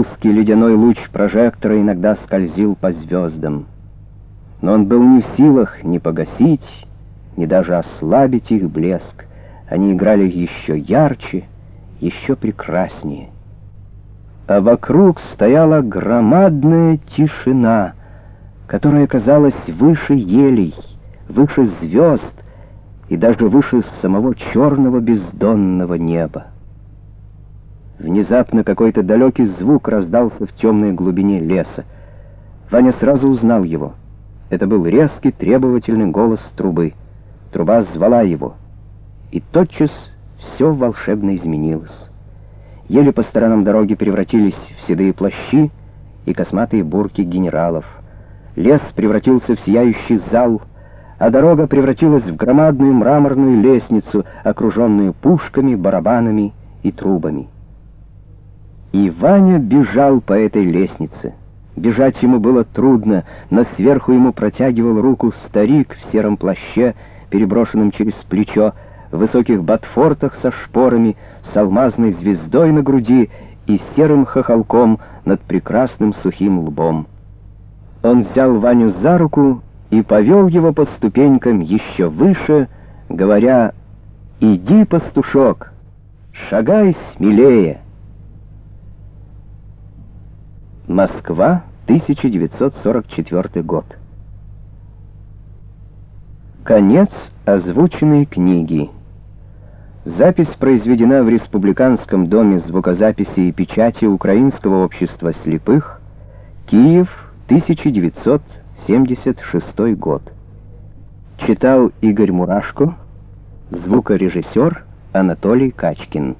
Узкий ледяной луч прожектора иногда скользил по звездам. Но он был не в силах ни погасить, ни даже ослабить их блеск. Они играли еще ярче, еще прекраснее. А вокруг стояла громадная тишина, которая казалась выше елей, выше звезд и даже выше самого черного бездонного неба. Внезапно какой-то далекий звук раздался в темной глубине леса. Ваня сразу узнал его. Это был резкий, требовательный голос трубы. Труба звала его. И тотчас все волшебно изменилось. Еле по сторонам дороги превратились в седые плащи и косматые бурки генералов. Лес превратился в сияющий зал, а дорога превратилась в громадную мраморную лестницу, окруженную пушками, барабанами и трубами. И Ваня бежал по этой лестнице. Бежать ему было трудно, но сверху ему протягивал руку старик в сером плаще, переброшенном через плечо, в высоких ботфортах со шпорами, с алмазной звездой на груди и серым хохолком над прекрасным сухим лбом. Он взял Ваню за руку и повел его по ступенькам еще выше, говоря «Иди, пастушок, шагай смелее». Москва, 1944 год. Конец озвученной книги. Запись произведена в Республиканском доме звукозаписи и печати Украинского общества слепых, Киев, 1976 год. Читал Игорь Мурашко, звукорежиссер Анатолий Качкин.